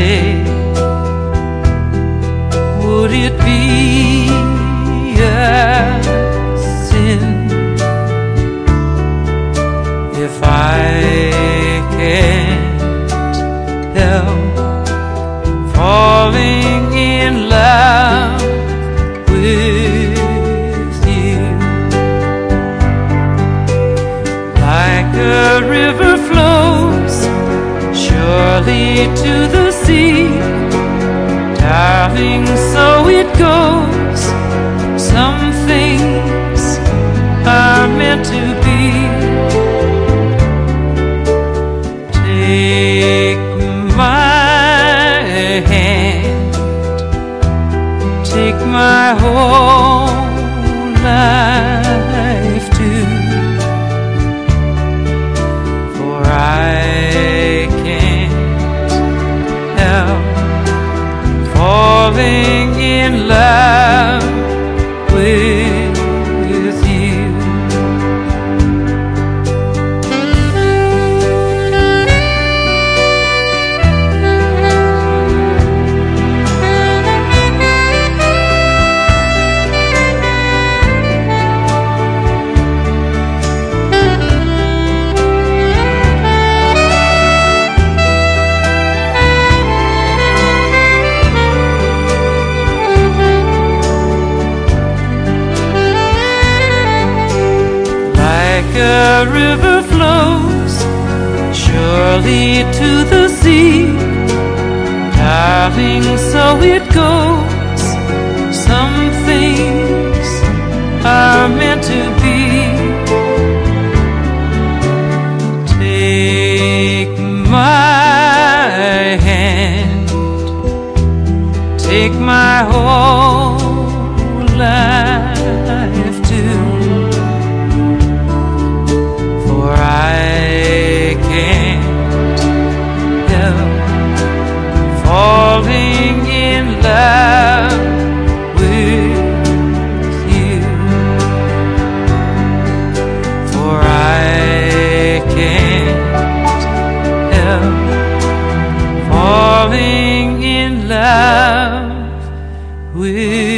I? Would it be a sin if I can't help falling in love with you? Like a river flows surely to the sea. Darling, so it goes. Some things are meant to in love like a river flows surely to the sea. Darling, so it goes. With.